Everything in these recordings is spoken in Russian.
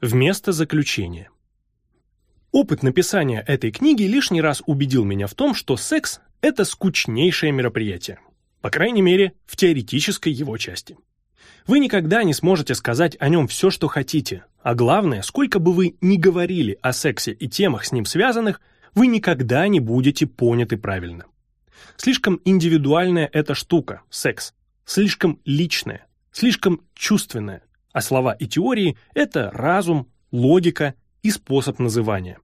вместо заключения. Опыт написания этой книги лишний раз убедил меня в том, что секс – это скучнейшее мероприятие. По крайней мере, в теоретической его части. Вы никогда не сможете сказать о нем все, что хотите, а главное, сколько бы вы ни говорили о сексе и темах с ним связанных, вы никогда не будете поняты правильно. Слишком индивидуальная эта штука, секс. Слишком личная, слишком чувственная. А слова и теории – это разум, логика и способ называния.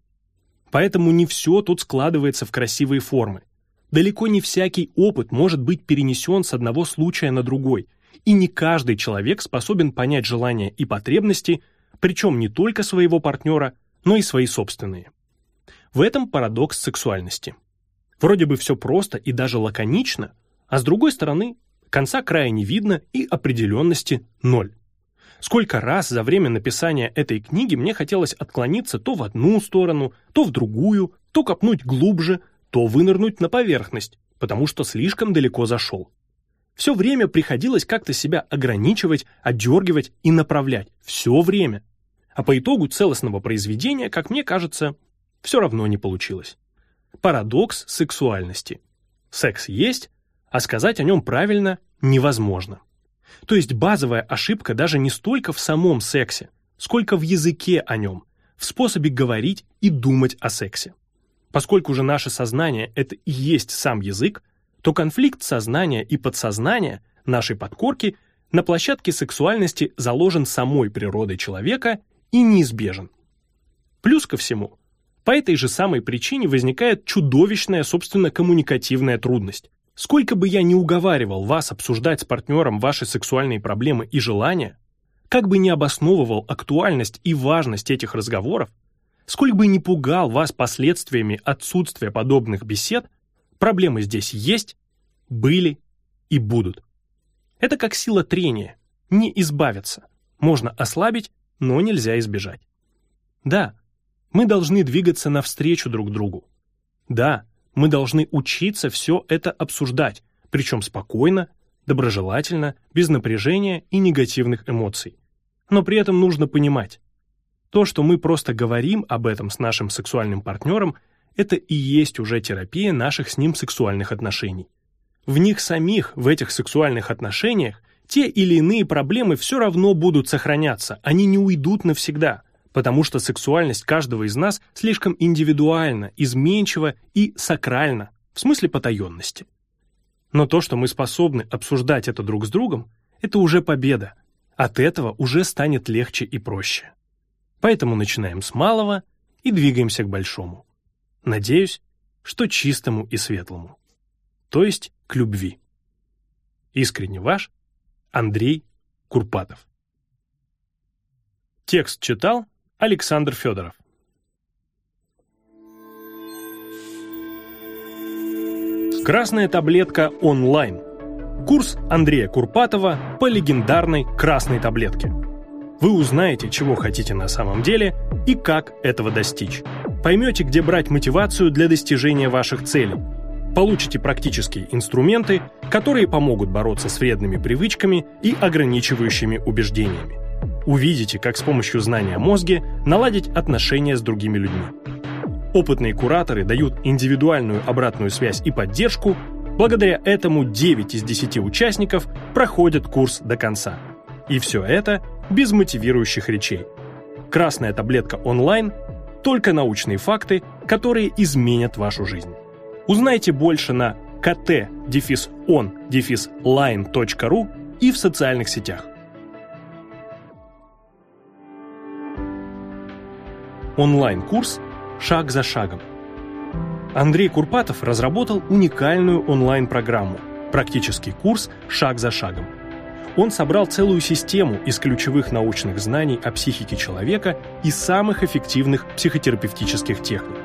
Поэтому не все тут складывается в красивые формы. Далеко не всякий опыт может быть перенесен с одного случая на другой, и не каждый человек способен понять желания и потребности, причем не только своего партнера, но и свои собственные. В этом парадокс сексуальности. Вроде бы все просто и даже лаконично, а с другой стороны, конца края не видно и определенности ноль. Сколько раз за время написания этой книги мне хотелось отклониться то в одну сторону, то в другую, то копнуть глубже, то вынырнуть на поверхность, потому что слишком далеко зашел. Все время приходилось как-то себя ограничивать, отдергивать и направлять. Все время. А по итогу целостного произведения, как мне кажется, все равно не получилось. Парадокс сексуальности. Секс есть, а сказать о нем правильно невозможно. То есть базовая ошибка даже не столько в самом сексе, сколько в языке о нем, в способе говорить и думать о сексе. Поскольку же наше сознание – это и есть сам язык, то конфликт сознания и подсознания нашей подкорки на площадке сексуальности заложен самой природой человека и неизбежен. Плюс ко всему, по этой же самой причине возникает чудовищная, собственно, коммуникативная трудность. Сколько бы я ни уговаривал вас обсуждать с партнером ваши сексуальные проблемы и желания, как бы ни обосновывал актуальность и важность этих разговоров, сколько бы ни пугал вас последствиями отсутствия подобных бесед, проблемы здесь есть, были и будут. Это как сила трения, не избавиться. Можно ослабить, но нельзя избежать. Да, мы должны двигаться навстречу друг другу. Да, мы должны учиться все это обсуждать, причем спокойно, доброжелательно, без напряжения и негативных эмоций. Но при этом нужно понимать, то, что мы просто говорим об этом с нашим сексуальным партнером, это и есть уже терапия наших с ним сексуальных отношений. В них самих, в этих сексуальных отношениях, те или иные проблемы все равно будут сохраняться, они не уйдут навсегда – потому что сексуальность каждого из нас слишком индивидуальна, изменчива и сакральна, в смысле потаенности. Но то, что мы способны обсуждать это друг с другом, это уже победа. От этого уже станет легче и проще. Поэтому начинаем с малого и двигаемся к большому. Надеюсь, что чистому и светлому. То есть к любви. Искренне ваш Андрей Курпатов. Текст читал Александр Федоров. Красная таблетка онлайн. Курс Андрея Курпатова по легендарной красной таблетке. Вы узнаете, чего хотите на самом деле и как этого достичь. Поймете, где брать мотивацию для достижения ваших целей. Получите практические инструменты, которые помогут бороться с вредными привычками и ограничивающими убеждениями. Увидите, как с помощью знания о мозге наладить отношения с другими людьми. Опытные кураторы дают индивидуальную обратную связь и поддержку, благодаря этому 9 из 10 участников проходят курс до конца. И все это без мотивирующих речей. Красная таблетка онлайн – только научные факты, которые изменят вашу жизнь. Узнайте больше на kt-on-line.ru и в социальных сетях. Онлайн-курс «Шаг за шагом». Андрей Курпатов разработал уникальную онлайн-программу «Практический курс «Шаг за шагом». Он собрал целую систему из ключевых научных знаний о психике человека и самых эффективных психотерапевтических техник.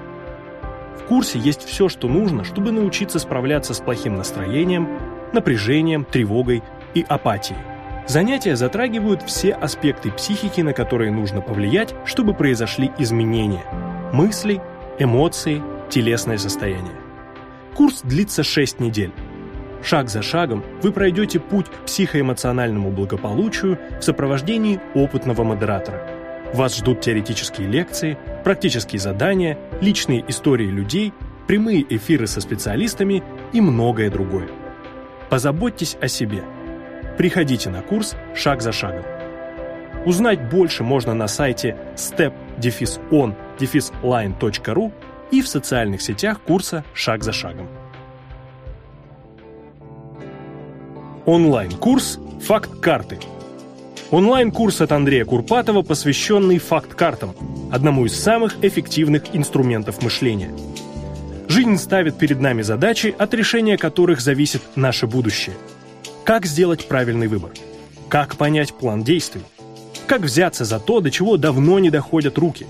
В курсе есть все, что нужно, чтобы научиться справляться с плохим настроением, напряжением, тревогой и апатией – Занятия затрагивают все аспекты психики, на которые нужно повлиять, чтобы произошли изменения – мысли, эмоции, телесное состояние. Курс длится 6 недель. Шаг за шагом вы пройдете путь к психоэмоциональному благополучию в сопровождении опытного модератора. Вас ждут теоретические лекции, практические задания, личные истории людей, прямые эфиры со специалистами и многое другое. Позаботьтесь о себе. Приходите на курс «Шаг за шагом». Узнать больше можно на сайте step-on-line.ru и в социальных сетях курса «Шаг за шагом». Онлайн-курс «Факт карты». Онлайн-курс от Андрея Курпатова, посвященный факт-картам, одному из самых эффективных инструментов мышления. Жизнь ставит перед нами задачи, от решения которых зависит наше будущее. Как сделать правильный выбор? Как понять план действий? Как взяться за то, до чего давно не доходят руки?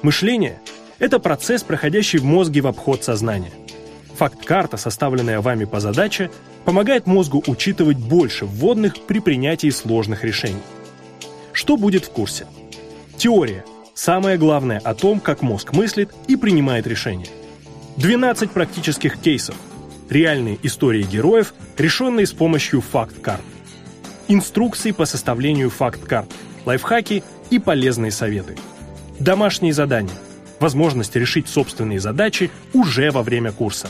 Мышление – это процесс, проходящий в мозге в обход сознания. Факт-карта, составленная вами по задаче, помогает мозгу учитывать больше вводных при принятии сложных решений. Что будет в курсе? Теория – самое главное о том, как мозг мыслит и принимает решения. 12 практических кейсов, реальные истории героев, решенные с помощью факт-карт. Инструкции по составлению факт-карт, лайфхаки и полезные советы. Домашние задания. Возможность решить собственные задачи уже во время курса.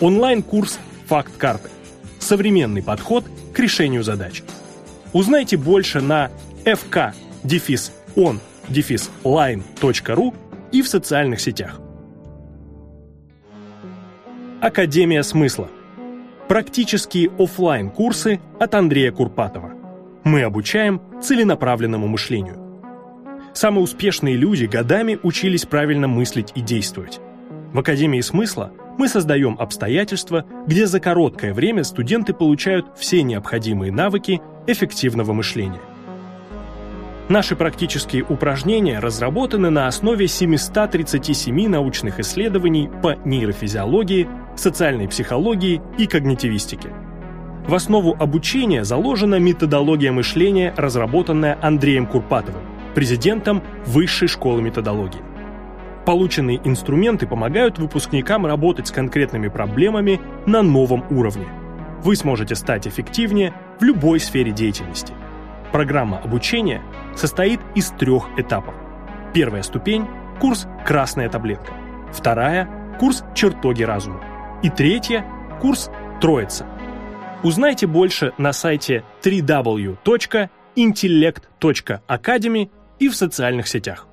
Онлайн-курс «Факт-карты». Современный подход к решению задач. Узнайте больше на fk-on-line.ru и в социальных сетях. Академия смысла. Практические офлайн курсы от Андрея Курпатова. Мы обучаем целенаправленному мышлению. Самые успешные люди годами учились правильно мыслить и действовать. В Академии смысла мы создаем обстоятельства, где за короткое время студенты получают все необходимые навыки эффективного мышления. Наши практические упражнения разработаны на основе 737 научных исследований по нейрофизиологии, социальной психологии и когнитивистике. В основу обучения заложена методология мышления, разработанная Андреем Курпатовым, президентом Высшей школы методологии. Полученные инструменты помогают выпускникам работать с конкретными проблемами на новом уровне. Вы сможете стать эффективнее в любой сфере деятельности. Программа обучения состоит из трех этапов. Первая ступень – курс «Красная таблетка». Вторая – курс «Чертоги разума». И третья – курс «Троица». Узнайте больше на сайте www.intellect.academy и в социальных сетях.